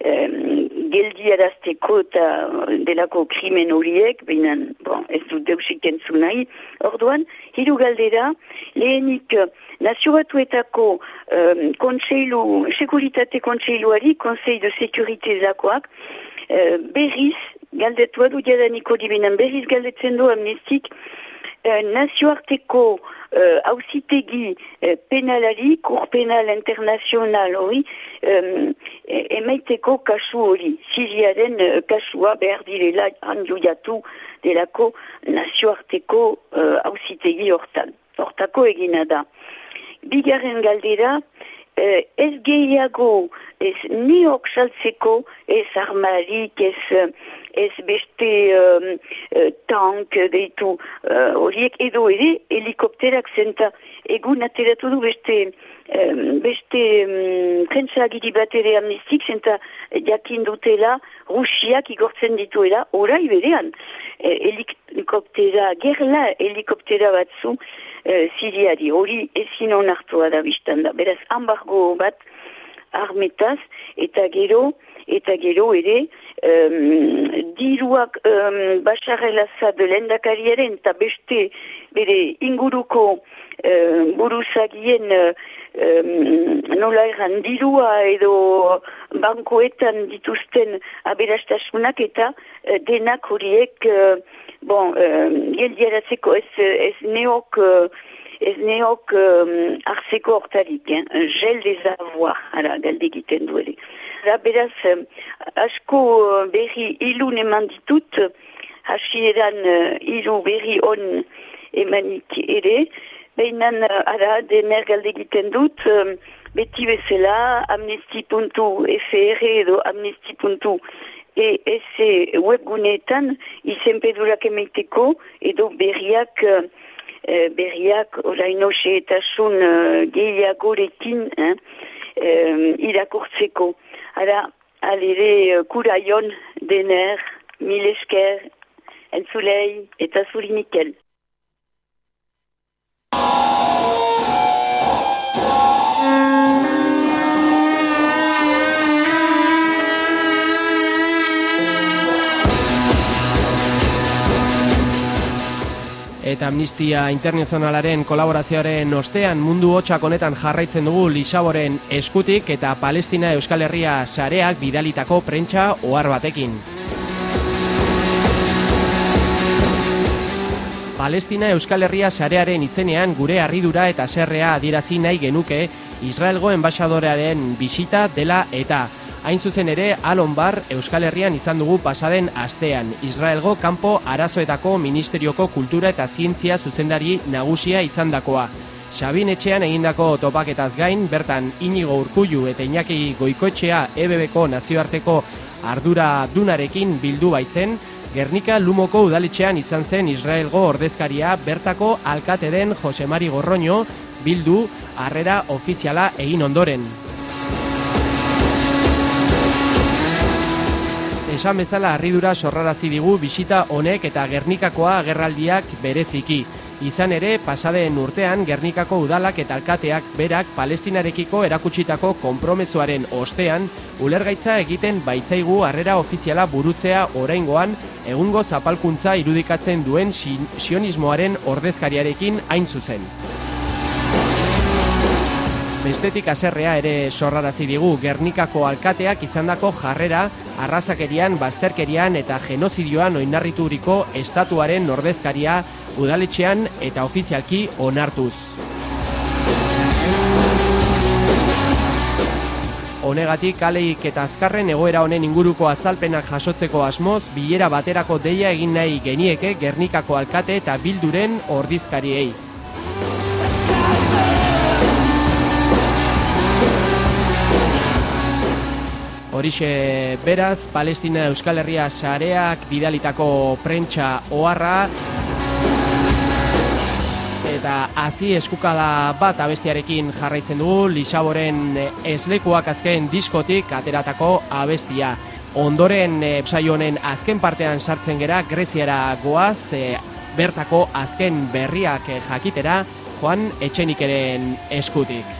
um, geldiarazteko eta delako krimen horiek, binen, bon, ez dut deusik entzu nahi. Orduan, hiru galdera, lehenik uh, nazioatuetako um, kontseilu, sekuritate kontseiluari, konsei de sekurite zakoak, uh, berriz, galdetua du jadaniko dibinan, berriz galdetzen du amnestik, uh, nazioarteko hausitegi uh, uh, penalari, kur penal internazional hori, um, emaiteko kasu hori. Siriaren uh, kasua behar direla handioiatu delako nazioarteko hausitegi uh, hortan. Hortako egina da. Bigarren galdera, uh, ez gehiago, ez niok saltzeko, ez armarik, ez ez beste um, tank deitu uh, horiek edo ere helikopterak zenta egun ateratu du beste um, beste um, prentsa agiri bat ere amnistik zenta jakin dutela Rusiak igortzen dituela orai berean. Uh, helikoptera gerla helikoptera batzu uh, Siriari. Hori ezin da biztan da. Beraz ambargo bat armetaz eta gero eta gero ere um, diruak um, basarrelaza de lendakariaren eta beste bere inguruko um, buruzagien um, nola erran dirua edo bankoetan dituzten aberastasunak eta uh, denak horiek uh, bon, um, geldiaratzeko ez, ez neok uh, ez neok um, arzeko hortarik, eh? gel des avoirs, ara, galde egiten duele. Da, beraz, asko berri ilun eman ditut, hasieran ilu berri on emanik ere, behinan, ara, dener galde egiten dut, beti bezala, amnesti.fr edo amnesti.es webguneetan, izenpedurak emaiteko, edo berriak, berriak, oraino xe eta sun gehiagorekin, eh, irakurtzeko. Ara, alire kuraion dener, mil esker, entzulei eta zuri Mikel. eta Amnistia Internazionalaren kolaborazioaren ostean mundu hotxak honetan jarraitzen dugu Lisaboren eskutik eta Palestina Euskal Herria sareak bidalitako prentsa ohar batekin. Palestina Euskal Herria sarearen izenean gure harridura eta serrea adirazi nahi genuke Israelgo enbaixadorearen bisita dela eta Hain zuzen ere, Alon Bar Euskal Herrian izan dugu pasaden astean. Israelgo kanpo arazoetako Ministerioko Kultura eta Zientzia zuzendari nagusia izandakoa. Sabin etxean egindako topaketaz gain, bertan inigo urkullu eta inaki goikoetxea EBBko nazioarteko ardura dunarekin bildu baitzen, Gernika Lumoko udaletxean izan zen Israelgo ordezkaria bertako alkate den Josemari Gorroño bildu harrera ofiziala egin ondoren. Esan bezala harridura sorrarazi digu bisita honek eta Gernikakoa agerraldiak bereziki. Izan ere, pasadeen urtean Gernikako udalak eta alkateak berak palestinarekiko erakutsitako konpromezuaren ostean, ulergaitza egiten baitzaigu harrera ofiziala burutzea oraingoan egungo zapalkuntza irudikatzen duen sionismoaren ordezkariarekin hain zuzen. Bestetik aserrea ere sorrarazi digu Gernikako alkateak izandako jarrera arrazakerian, bazterkerian eta genozidioan oinarrituriko estatuaren nordezkaria udaletxean eta ofizialki onartuz. Honegatik kaleik eta azkarren egoera honen inguruko azalpenak jasotzeko asmoz, bilera baterako deia egin nahi genieke Gernikako alkate eta bilduren ordizkariei. Horixe beraz, Palestina Euskal Herria sareak bidalitako prentsa oharra eta hazi eskukada bat abestiarekin jarraitzen dugu Lisaboren eslekuak azken diskotik ateratako abestia. Ondoren e, honen azken partean sartzen gera Greziara goaz, e, bertako azken berriak jakitera, Juan Etxenikeren eskutik.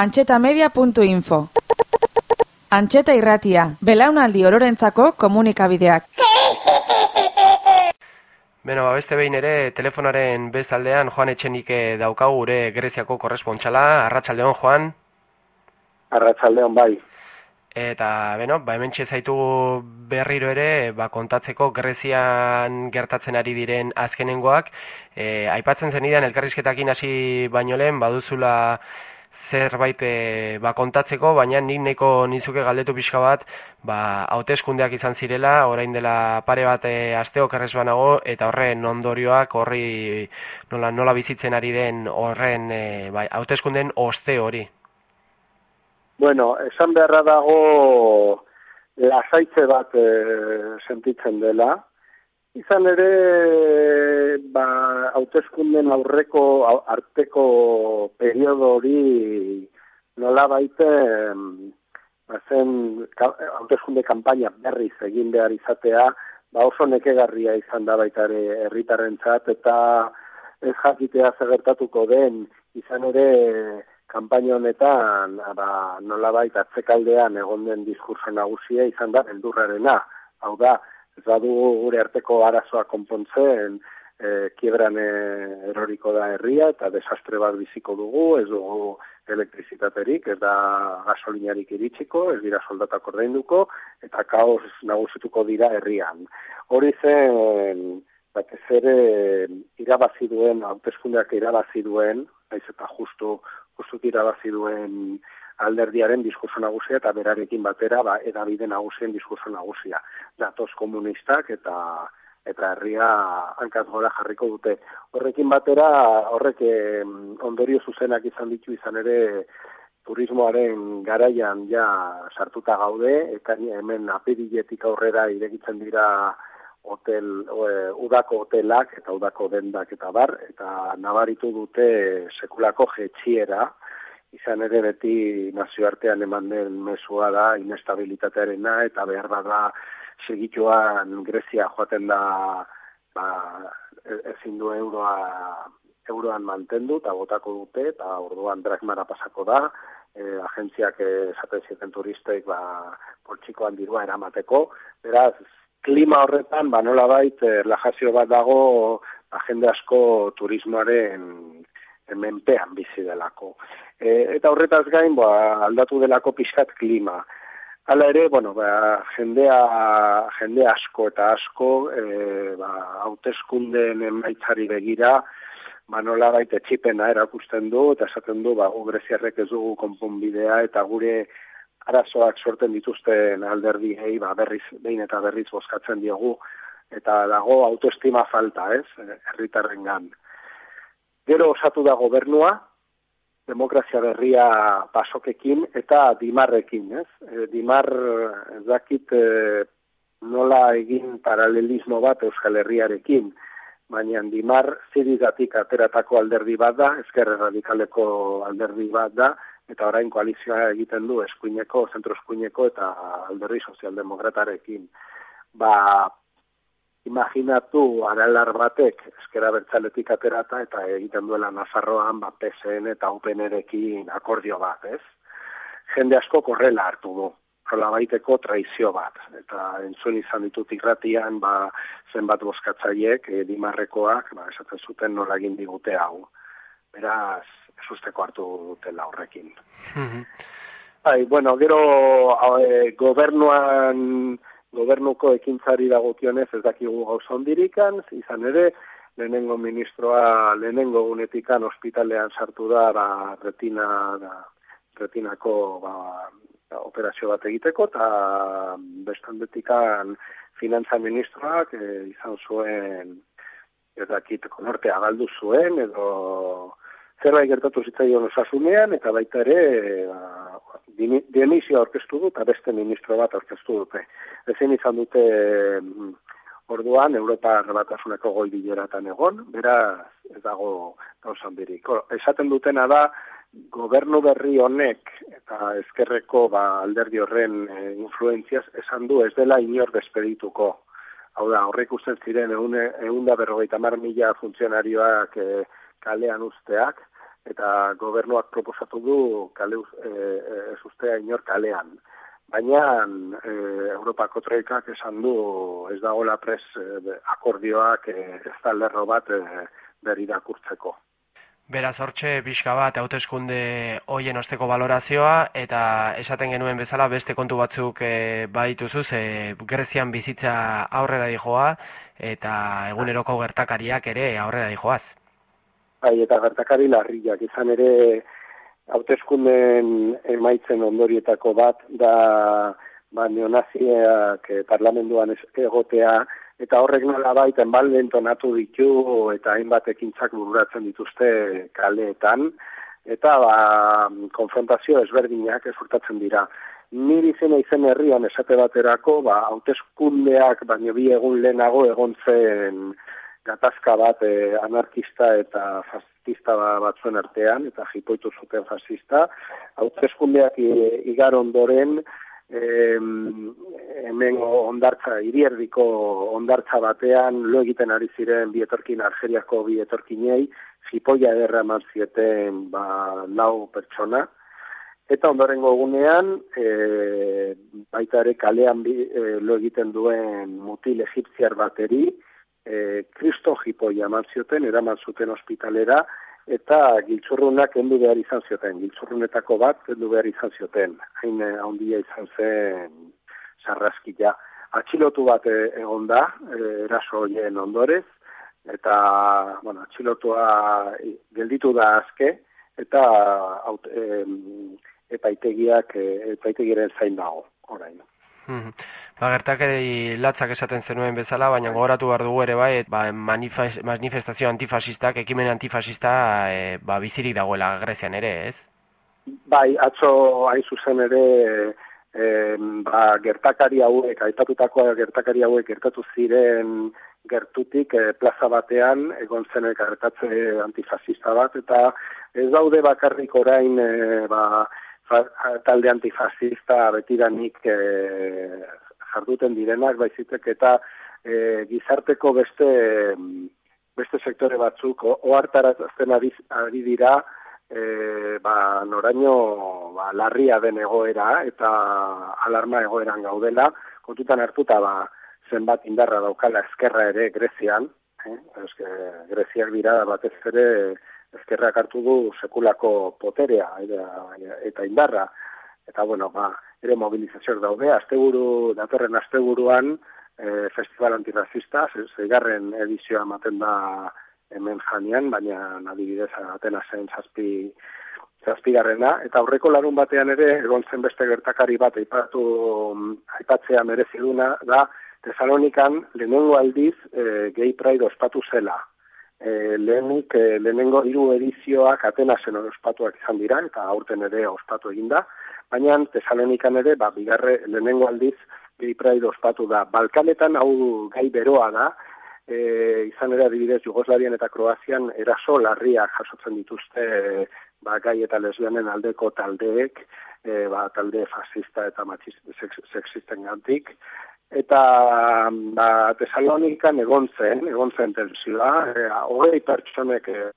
antxetamedia.info Antxeta irratia, belaunaldi ororentzako komunikabideak. Beno, ba, beste behin ere, telefonaren bestaldean Joan Etxenike daukau gure Greziako korrespontxala. Arratxaldeon, Joan? Arratxaldeon, bai. Eta, beno, ba, hemen zaitugu berriro ere, ba, kontatzeko Grezian gertatzen ari diren azkenengoak. E, aipatzen zenidan, elkarrizketakin hasi baino lehen, baduzula zerbait e, ba, kontatzeko, baina nik neko nizuke galdetu pixka bat, ba, hauteskundeak izan zirela, orain dela pare bat e, asteo kerrez banago, eta horren ondorioak horri nola, nola bizitzen ari den horren e, bai, hauteskundeen oste hori. Bueno, esan beharra dago lasaitze bat e, sentitzen dela, Izan ere, ba, hauteskunden aurreko arteko periodo hori nola baite, ba, zen hauteskunde kampaina berriz egin behar izatea, ba, oso nekegarria izan da baita ere herritarren eta ez jakitea zegertatuko den, izan ere, kampaina honetan, ba, nola baita atzekaldean egon den diskurso nagusia izan da, beldurrarena, hau da, ez badu gure arteko arazoa konpontzen, e, kiebran e, eroriko da herria eta desastre bat biziko dugu, ez dugu elektrizitaterik, ez da gasolinarik iritsiko, ez dira soldatak ordeinduko, eta kaos nagusituko dira herrian. Hori zen, batez ere, irabazi duen, hauteskundeak irabazi duen, naiz eta justu, justu irabazi duen alderdiaren diskurso nagusia eta berarekin batera, ba, edabide nagusien diskurso nagusia. Datoz komunistak eta eta herria hankaz gora jarriko dute. Horrekin batera, horrek ondorio zuzenak izan ditu izan ere turismoaren garaian ja sartuta gaude, eta hemen apiriletik aurrera iregitzen dira hotel, e, udako hotelak eta udako dendak eta bar, eta nabaritu dute sekulako jetxiera, izan ere beti nazioartean eman den mesua da inestabilitatearena eta behar da segituan Grezia joaten da ba, e, ezin du euroa euroan mantendu eta botako dute eta orduan dragmara pasako da. E, agentziak esaten ziren turistek ba, poltsikoan dirua eramateko. Beraz klima horretan ba nola bait erlajazio bat dago agende asko turismoaren menpean bizi delako. E, eta horretaz gain, ba, aldatu delako pixkat klima. Hala ere, bueno, ba, jendea, jende asko eta asko, e, ba, hauteskundeen emaitzari begira, ba, nola baita txipena erakusten du, eta esaten du, ba, greziarrek ez dugu konponbidea, eta gure arazoak sorten dituzten alderdiei, ba, berriz, behin eta berriz bozkatzen diogu, eta dago autoestima falta, ez, herritarren gan. Gero osatu da gobernua, demokrazia berria pasokekin eta dimarrekin, ez? E, dimar ez dakit e, nola egin paralelismo bat Euskal Herriarekin, baina dimar zirigatik ateratako alderdi bat da, ezkerre radikaleko alderdi bat da, eta orain koalizioa egiten du eskuineko, zentro eskuineko eta alderdi sozialdemokratarekin. Ba, imaginatu aralar batek eskera bertzaletik aterata eta egiten duela Nazarroan ba, PSN eta UPN-erekin akordio bat, ez? Jende asko korrela hartu du, baiteko traizio bat. Eta entzun izan ditut irratian ba, zenbat boskatzaiek, e, dimarrekoak, ba, esaten zuten nola egin digute hau. Beraz, ez usteko hartu dutela horrekin. Mm Bai, bueno, gero e, gobernuan gobernuko ekintzari dagokionez ez dakigu gauza ondirikan, izan ere, lehenengo ministroa lehenengo gunetikan ospitalean sartu da, ba, retina, da, retinako ba, operazio bat egiteko, eta bestandetikan finantza ministroak e, izan zuen, ez dakit, konortea galdu zuen, edo zerbait gertatu zitzaion osasunean, eta baita ere, ba, Dionisia orkestu du eta beste ministro bat orkestu dute. Ezin izan dute mm, orduan Europa batasuneko goi bileratan egon, bera ez dago gauzan birik. Esaten dutena da, gobernu berri honek eta ezkerreko ba, alderdi horren e, influenziaz esan du ez dela inor despedituko. Hau da, horrek usten ziren egun da berrogeita mar mila funtzionarioak e, kalean usteak, eta gobernuak proposatu du kale e, e, ustea inor kalean. Baina e, Europako troikak esan du ez dagoela pres e, akordioak e, ez da lerro bat e, berri dakurtzeko. Beraz hortxe pixka bat hauteskunde hoien osteko valorazioa eta esaten genuen bezala beste kontu batzuk e, badituzuz e, Grezian bizitza aurrera dijoa eta eguneroko gertakariak ere aurrera dijoaz. Bai, eta gertakari larriak izan ere hauteskunden emaitzen ondorietako bat da ba, neonaziak eh, parlamentuan egotea eta horrek nola baiten balden tonatu ditu eta hainbat ekintzak bururatzen dituzte kaleetan eta ba, konfrontazio ezberdinak ezurtatzen dira. Ni izena izen herrian esate baterako, ba, hauteskundeak baino bi egun lehenago egon zen gatazka bat e, anarkista eta fascista batzuen artean, eta jipoitu zuten fascista. Hautezkundeak igar ondoren, e, hemen ondartza, irierdiko ondartza batean, lo egiten ari ziren bietorkin, Argeriako bietorkinei, jipoia ederra zieten ba, lau pertsona, Eta ondorengo egunean, e, baita ere kalean bi, e, lo egiten duen mutil egipziar bateri, e, kristo jipoi eman zioten, eraman zuten ospitalera, eta giltzurrunak endu behar izan zioten, giltzurrunetako bat endu behar izan zioten, hain eh, handia izan zen sarraskila. Atxilotu bat e, egon da, e, eraso hoien ondorez, eta, bueno, atxilotua gelditu da azke, eta aut, e, epaitegiak, epaitegiren zain dago, orain. Mm Ba, gertakeri latzak esaten zenuen bezala, baina gogoratu behar dugu ere bai, ba, manifestazio antifasistak, ekimen antifasista e, ba, bizirik dagoela Grezian ere, ez? Bai, atzo hain zuzen ere e, ba, gertakari hauek, aipatutakoa gertakari hauek gertatu ziren gertutik e, plaza batean, egon zen gertatze antifasista bat, eta ez daude bakarrik orain e, ba, talde antifasista betiranik e, jarduten direnak, baizitek eta e, gizarteko beste beste sektore batzuk ohartarazten ari, ari dira e, ba, noraino ba, larria den egoera eta alarma egoeran gaudela, kontutan hartuta ba, zenbat indarra daukala eskerra ere Grezian, eh? Eske, Greziak dira batez ere eskerrak hartu du sekulako poterea eta indarra, eta bueno, ba, ere mobilizazioak daude, asteburu, datorren asteburuan, e, festival antirrazista, zeigarren edizioa ematen da hemen janean, baina adibidez atena zen zazpi, zazpigarrena, eta aurreko larun batean ere, egon zen beste gertakari bat aipatu, aipatzea merezi duna, da, Tesalonikan lehenengo aldiz e, gay pride ospatu zela. E, lehenik, e, lehenengo hiru edizioak Atenasen ospatuak izan dira, eta aurten ere ospatu eginda, baina Tesalonikan ere, ba, bigarre lehenengo aldiz, gehi pride ospatu da. Balkanetan hau gai beroa da, e, izan ere adibidez Jugoslavian eta Kroazian eraso larriak jasotzen dituzte ba, gai eta lesbianen aldeko taldeek, e, ba, talde fascista eta sexisten gantik, eta ba, Tesalonikan egon zen, egon zen tensioa, e, hogei pertsonek e,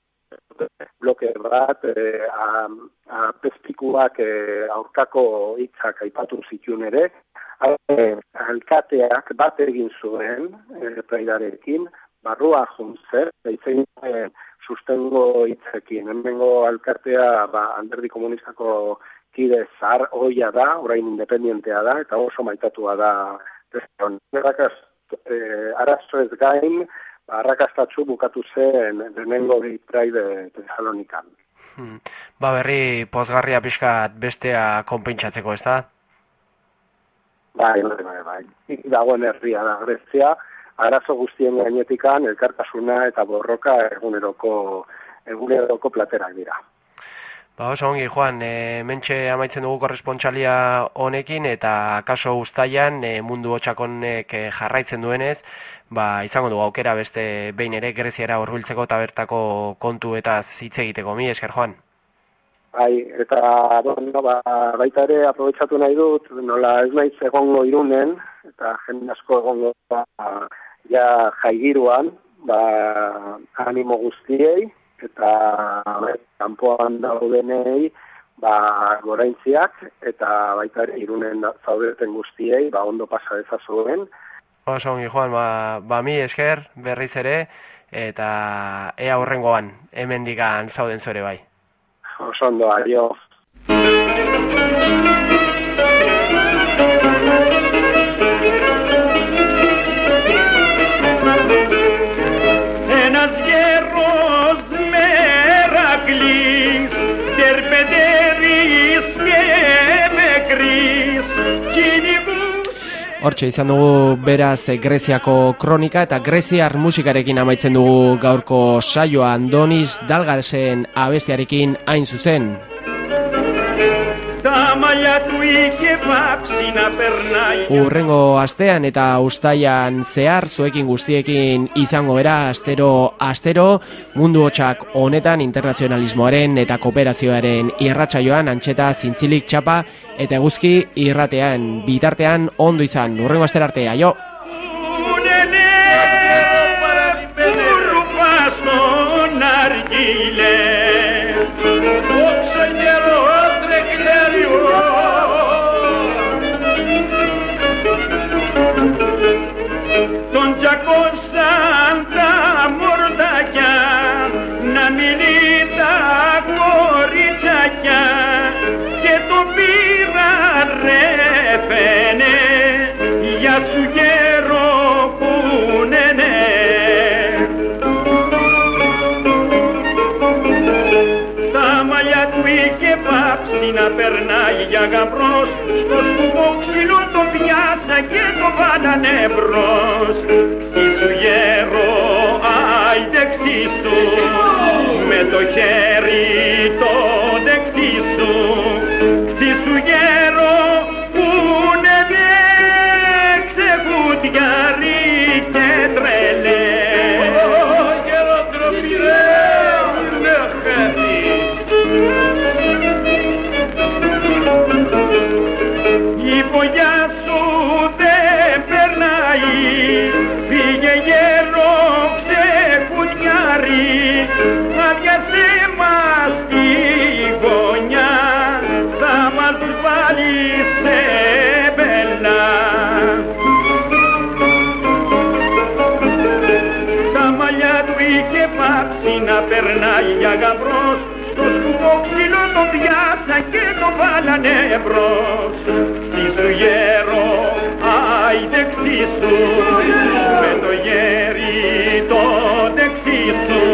bloke bat, e, a, a pestikuak e, aurkako hitzak aipatu zituen ere, e, alkateak bat egin zuen e, praidarekin, barrua juntze, eitzen e, sustengo hitzekin. Hemengo alkatea ba, alderdi komunistako kide zar oia da, orain independientea da, eta oso maitatua da. Errakaz, e, arazo ez gain, arrakastatzu bukatu zen denengo bi praide Tesalonikan. Hmm. Ba berri pozgarria pixkat bestea konpentsatzeko, ez da? Bai, bai, bai, bai. Dagoen herria da, Grezia, arazo guztien gainetikan, elkartasuna eta borroka eguneroko, eguneroko platerak dira. Ba, oso ongi, Juan, e, mentxe amaitzen dugu korrespontxalia honekin, eta kaso ustaian e, mundu hotxakonek e, jarraitzen duenez, ba, izango dugu aukera beste behin ere greziara horbiltzeko eta bertako kontu eta hitz egiteko, mi esker, Juan? Bai, eta bueno, ba, baita ere aprobetsatu nahi dut, nola ez naiz egongo irunen, eta jende asko egongo ba, ja jaigiruan, ba, animo guztiei, eta kanpoan daudenei ba goraintziak eta baita ere irunen zaudeten guztiei ba ondo pasa dezazuen. Oso ongi Juan ba, ba mi esker berriz ere eta ea horrengoan hemendikan zauden zure bai. Oso ondo adio Hortxe izan dugu beraz Greziako kronika eta Greziar musikarekin amaitzen dugu gaurko saioa Andonis Dalgaresen abestiarekin hain zuzen. Urrengo astean eta ustaian zehar zuekin guztiekin izango era astero astero mundu hotxak honetan internazionalismoaren eta kooperazioaren irratsaioan antxeta zintzilik txapa eta eguzki irratean bitartean ondo izan. Urrengo astera arte aio σου γέρο που ναι ναι. Τα μαλλιά του είχε πάψει να περνάει για γαμπρός. Στο σκουβό ξύλο το πιάσα και το βάλανε μπρος. Ξή σου γέρο αι δεξί Με το χέρι το δεξί σου. Ξή σου γέρο περνάει για γαμπρός στο σκουβό ψηλό τον διάσα και το βάλανε μπρος Ξήσου γέρο, άιντε ξήσου με το γέρι τότε ξήσου